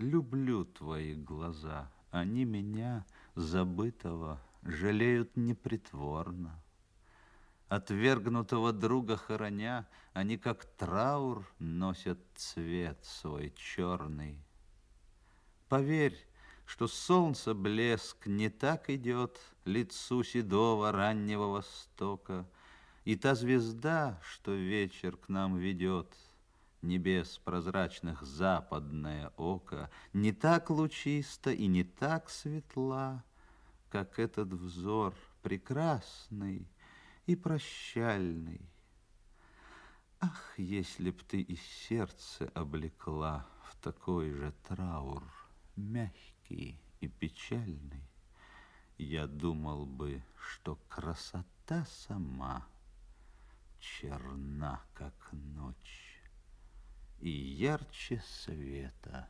Люблю твои глаза, они меня, забытого, жалеют непритворно. Отвергнутого друга хороня, они как траур носят цвет свой черный. Поверь, что солнце блеск не так идет лицу седого раннего востока, и та звезда, что вечер к нам ведет, небес прозрачных западное око, не так лучисто и не так светла, как этот взор прекрасный и прощальный. Ах, если б ты и сердце облекла в такой же траур, мягкий и печальный, я думал бы, что красота сама черна, как ночь и ярче света